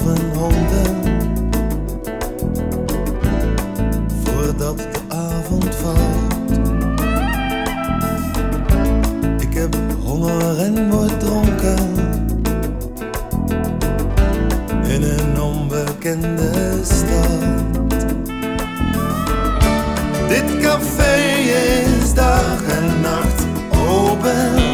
honden voordat de avond valt. Ik heb honger en word dronken in een onbekende stad. Dit café is dag en nacht open.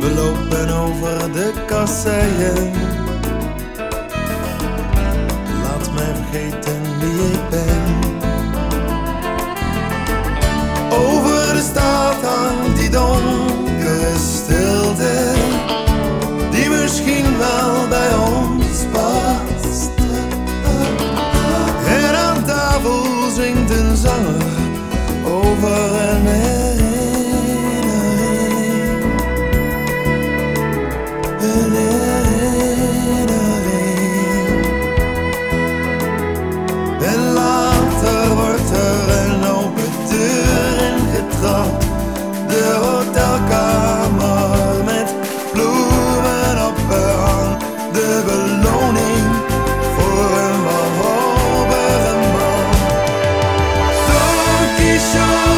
We lopen over de kasseien. Laat mij vergeten wie ik ben. Over de stad hangt die donkere stilte die misschien wel bij ons past. En aan tafel zingt een zanger over een show.